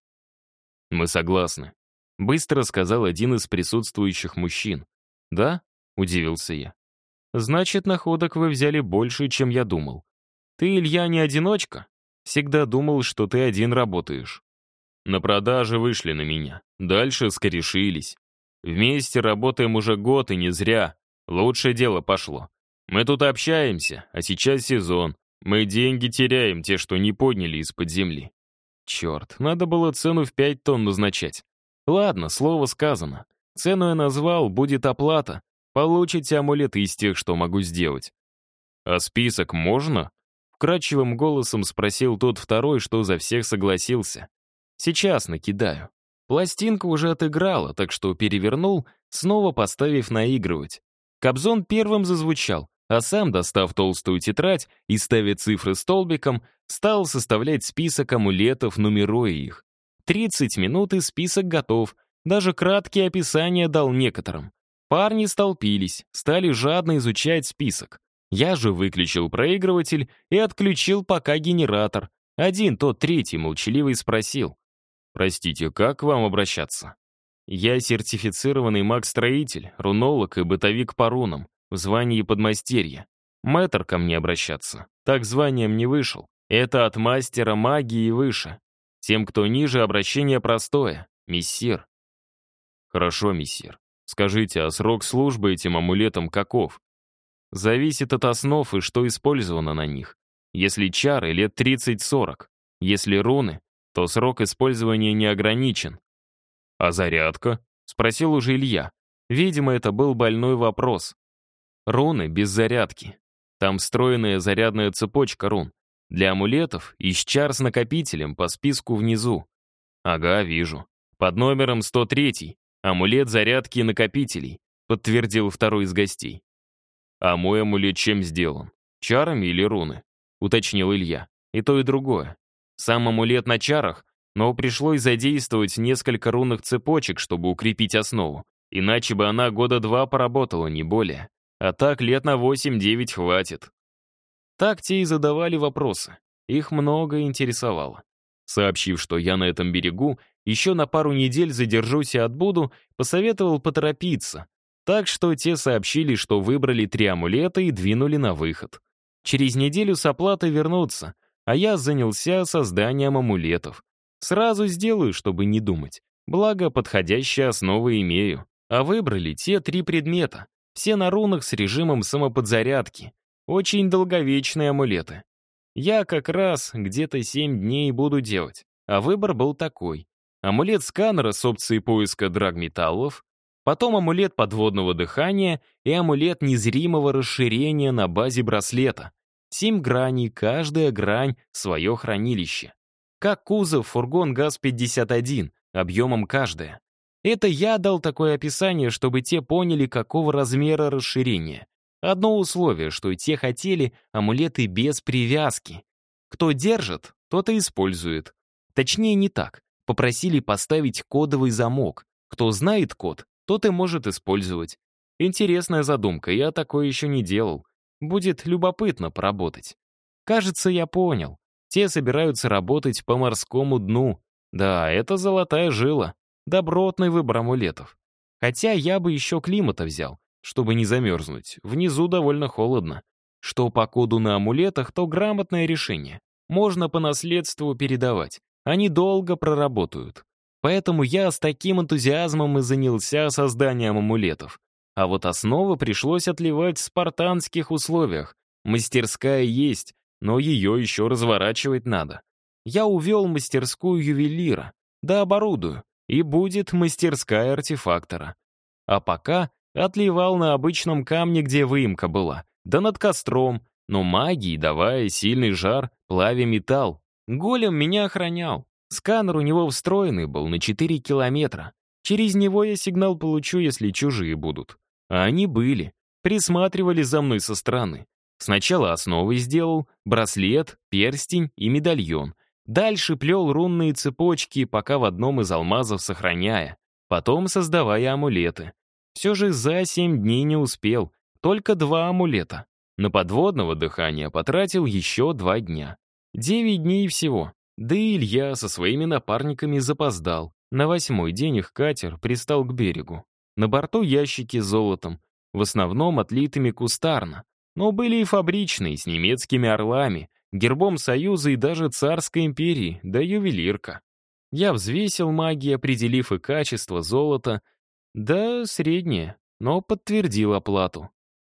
Мы согласны. Быстро сказал один из присутствующих мужчин. Да? Удивился я. Значит, находок вы взяли больше, чем я думал. Ты, Илья, не одиночка? Всегда думал, что ты один работаешь. На продаже вышли на меня. Дальше скорешились. Вместе работаем уже год и не зря. Лучшее дело пошло. Мы тут общаемся, а сейчас сезон. Мы деньги теряем, те, что не подняли из-под земли. Черт, надо было цену в пять тонн назначать. Ладно, слово сказано. Цену я назвал, будет оплата. Получите амулеты из тех, что могу сделать. А список можно? Вкрадчивым голосом спросил тот второй, что за всех согласился. Сейчас накидаю. Пластинка уже отыграла, так что перевернул, снова поставив наигрывать. Кобзон первым зазвучал, а сам, достав толстую тетрадь и ставя цифры столбиком, стал составлять список амулетов, нумеруя их. 30 минут и список готов, даже краткие описания дал некоторым. Парни столпились, стали жадно изучать список. Я же выключил проигрыватель и отключил пока генератор. Один, тот третий, молчаливый спросил. Простите, как к вам обращаться? Я сертифицированный маг-строитель, рунолог и бытовик по рунам, в звании подмастерья. Мэтр ко мне обращаться. Так званием не вышел. Это от мастера магии и выше. Тем, кто ниже, обращение простое. Мессир. Хорошо, мессир. Скажите, а срок службы этим амулетом каков? Зависит от основ и что использовано на них. Если чары, лет 30-40. Если руны, то срок использования не ограничен. «А зарядка?» — спросил уже Илья. Видимо, это был больной вопрос. Руны без зарядки. Там встроенная зарядная цепочка рун. Для амулетов и чар с накопителем по списку внизу. Ага, вижу. Под номером 103. Амулет зарядки и накопителей, подтвердил второй из гостей. А мой амулет чем сделан? Чарами или руны? Уточнил Илья. И то, и другое. Сам амулет на чарах, но пришлось задействовать несколько рунных цепочек, чтобы укрепить основу. Иначе бы она года два поработала, не более. А так лет на 8-9 хватит. Так те и задавали вопросы. Их много интересовало. Сообщив, что я на этом берегу, еще на пару недель задержусь и отбуду, посоветовал поторопиться. Так что те сообщили, что выбрали три амулета и двинули на выход. Через неделю с оплатой вернуться, а я занялся созданием амулетов. Сразу сделаю, чтобы не думать. Благо, подходящие основы имею. А выбрали те три предмета. Все на рунах с режимом самоподзарядки. Очень долговечные амулеты. Я как раз где-то 7 дней буду делать. А выбор был такой. Амулет сканера с опцией поиска драгметаллов, потом амулет подводного дыхания и амулет незримого расширения на базе браслета. Семь граней, каждая грань — свое хранилище. Как кузов фургон ГАЗ-51, объемом каждая. Это я дал такое описание, чтобы те поняли, какого размера расширения. Одно условие, что те хотели амулеты без привязки. Кто держит, тот и использует. Точнее, не так. Попросили поставить кодовый замок. Кто знает код, тот и может использовать. Интересная задумка, я такое еще не делал. Будет любопытно поработать. Кажется, я понял. Те собираются работать по морскому дну. Да, это золотая жила. Добротный выбор амулетов. Хотя я бы еще климата взял, чтобы не замерзнуть. Внизу довольно холодно. Что по коду на амулетах, то грамотное решение. Можно по наследству передавать. Они долго проработают. Поэтому я с таким энтузиазмом и занялся созданием амулетов. А вот основы пришлось отливать в спартанских условиях. Мастерская есть, но ее еще разворачивать надо. Я увел мастерскую ювелира, да оборудую, и будет мастерская артефактора. А пока отливал на обычном камне, где выемка была, да над костром, но магией давая сильный жар, плавя металл. Голем меня охранял. Сканер у него встроенный был на 4 километра. Через него я сигнал получу, если чужие будут. А они были. Присматривали за мной со стороны. Сначала основой сделал, браслет, перстень и медальон. Дальше плел рунные цепочки, пока в одном из алмазов сохраняя. Потом создавая амулеты. Все же за семь дней не успел. Только два амулета. На подводного дыхания потратил еще два дня. Девять дней всего. Да и Илья со своими напарниками запоздал. На восьмой день их катер пристал к берегу. На борту ящики с золотом, в основном отлитыми кустарно. Но были и фабричные, с немецкими орлами, гербом Союза и даже Царской империи, да ювелирка. Я взвесил магии, определив и качество золота, да среднее, но подтвердил оплату.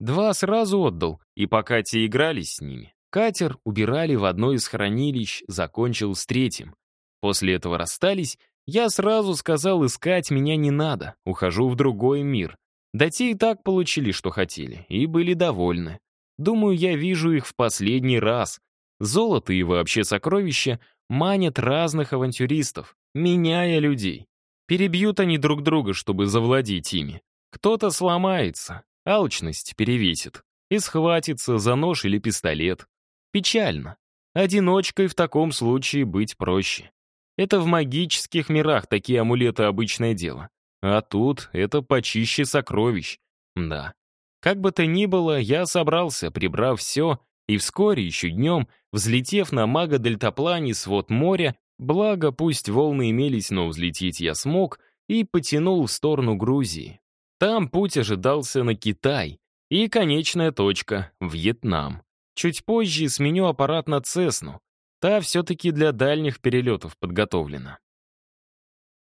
Два сразу отдал, и пока те игрались с ними, катер убирали в одно из хранилищ, закончил с третьим. После этого расстались, я сразу сказал, искать меня не надо, ухожу в другой мир. Да те и так получили, что хотели, и были довольны. Думаю, я вижу их в последний раз. Золото и вообще сокровища манят разных авантюристов, меняя людей. Перебьют они друг друга, чтобы завладеть ими. Кто-то сломается, алчность перевесит и схватится за нож или пистолет. Печально. Одиночкой в таком случае быть проще. Это в магических мирах такие амулеты обычное дело. А тут это почище сокровищ. Да. Как бы то ни было, я собрался, прибрав все, и вскоре, еще днем, взлетев на мага-дельтаплане свод моря, благо пусть волны имелись, но взлететь я смог, и потянул в сторону Грузии. Там путь ожидался на Китай, и конечная точка — Вьетнам. Чуть позже сменю аппарат на Цесну. Та все-таки для дальних перелетов подготовлена.